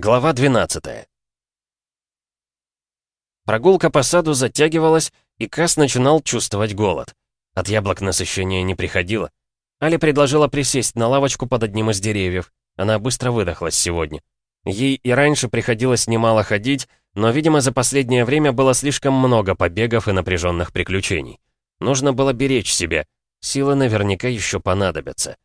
Глава 12 Прогулка по саду затягивалась, и Кас начинал чувствовать голод. От яблок насыщения не приходило. Али предложила присесть на лавочку под одним из деревьев. Она быстро выдохлась сегодня. Ей и раньше приходилось немало ходить, но, видимо, за последнее время было слишком много побегов и напряженных приключений. Нужно было беречь себя. Силы наверняка еще понадобятся.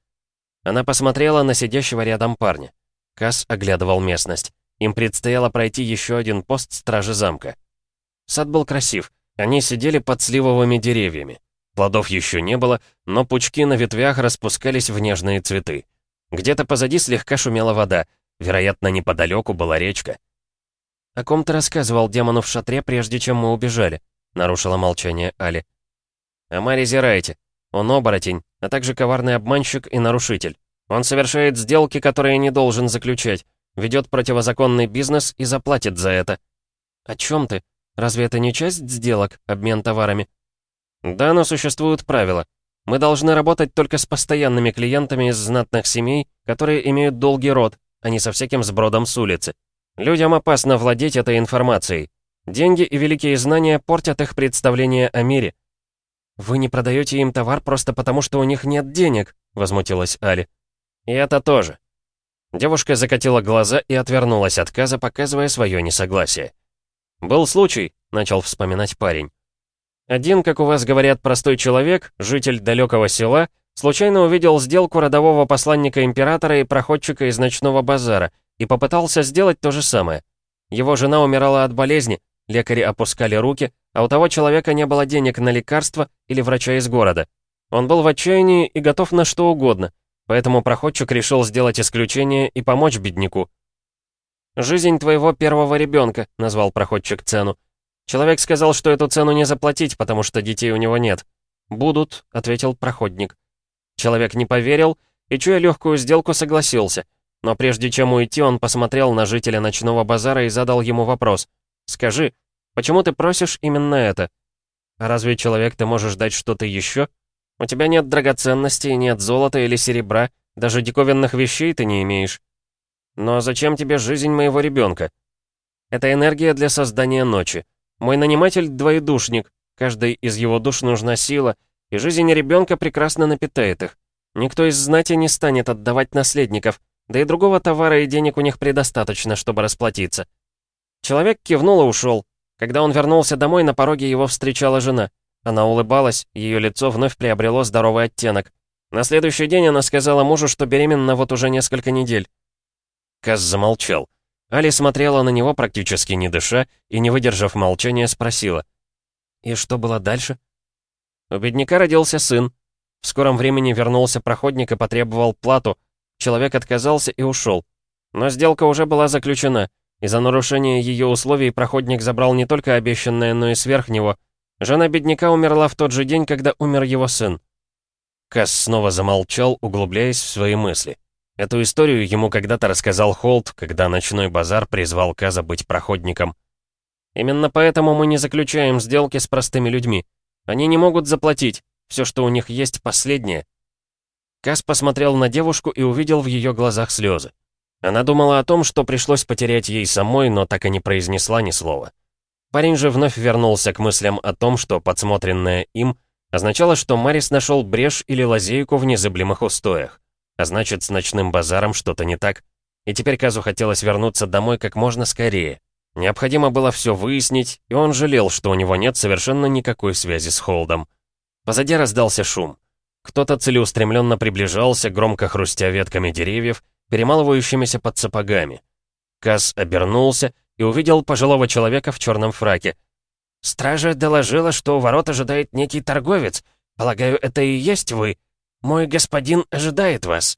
Она посмотрела на сидящего рядом парня. Кас оглядывал местность. Им предстояло пройти еще один пост стражи замка. Сад был красив. Они сидели под сливовыми деревьями. Плодов еще не было, но пучки на ветвях распускались в нежные цветы. Где-то позади слегка шумела вода. Вероятно, неподалеку была речка. «О ком ты рассказывал демону в шатре, прежде чем мы убежали?» — нарушила молчание Али. «О Маре Зирайте. Он оборотень, а также коварный обманщик и нарушитель. Он совершает сделки, которые не должен заключать, ведет противозаконный бизнес и заплатит за это». «О чем ты? Разве это не часть сделок, обмен товарами?» «Да, но существуют правила. Мы должны работать только с постоянными клиентами из знатных семей, которые имеют долгий род, а не со всяким сбродом с улицы. Людям опасно владеть этой информацией. Деньги и великие знания портят их представление о мире». «Вы не продаете им товар просто потому, что у них нет денег», — возмутилась Али. «И это тоже». Девушка закатила глаза и отвернулась от Каза, показывая свое несогласие. «Был случай», — начал вспоминать парень. Один, как у вас говорят, простой человек, житель далекого села, случайно увидел сделку родового посланника императора и проходчика из ночного базара и попытался сделать то же самое. Его жена умирала от болезни, лекари опускали руки, а у того человека не было денег на лекарства или врача из города. Он был в отчаянии и готов на что угодно, поэтому проходчик решил сделать исключение и помочь бедняку. «Жизнь твоего первого ребенка», — назвал проходчик цену, Человек сказал, что эту цену не заплатить, потому что детей у него нет. «Будут», — ответил проходник. Человек не поверил и, чуя легкую сделку, согласился. Но прежде чем уйти, он посмотрел на жителя ночного базара и задал ему вопрос. «Скажи, почему ты просишь именно это? А разве человек ты можешь дать что-то еще? У тебя нет драгоценностей, нет золота или серебра, даже диковинных вещей ты не имеешь. Но зачем тебе жизнь моего ребенка? Это энергия для создания ночи. Мой наниматель — двоедушник. Каждой из его душ нужна сила, и жизнь ребенка прекрасно напитает их. Никто из знати не станет отдавать наследников, да и другого товара и денег у них предостаточно, чтобы расплатиться. Человек кивнул и ушел. Когда он вернулся домой, на пороге его встречала жена. Она улыбалась, ее лицо вновь приобрело здоровый оттенок. На следующий день она сказала мужу, что беременна вот уже несколько недель. Каз замолчал. Али смотрела на него, практически не дыша, и, не выдержав молчания, спросила. «И что было дальше?» У бедняка родился сын. В скором времени вернулся проходник и потребовал плату. Человек отказался и ушел. Но сделка уже была заключена. и за нарушение ее условий проходник забрал не только обещанное, но и сверх него. Жена бедняка умерла в тот же день, когда умер его сын. Касс снова замолчал, углубляясь в свои мысли. Эту историю ему когда-то рассказал Холт, когда ночной базар призвал Каза быть проходником. Именно поэтому мы не заключаем сделки с простыми людьми. Они не могут заплатить. Все, что у них есть, последнее. Каз посмотрел на девушку и увидел в ее глазах слезы. Она думала о том, что пришлось потерять ей самой, но так и не произнесла ни слова. Парень же вновь вернулся к мыслям о том, что подсмотренное им означало, что Марис нашел брешь или лазейку в незыблемых устоях. А значит, с ночным базаром что-то не так. И теперь Казу хотелось вернуться домой как можно скорее. Необходимо было все выяснить, и он жалел, что у него нет совершенно никакой связи с Холдом. Позади раздался шум. Кто-то целеустремленно приближался, громко хрустя ветками деревьев, перемалывающимися под сапогами. Каз обернулся и увидел пожилого человека в черном фраке. «Стража доложила, что у ворот ожидает некий торговец. Полагаю, это и есть вы?» «Мой господин ожидает вас».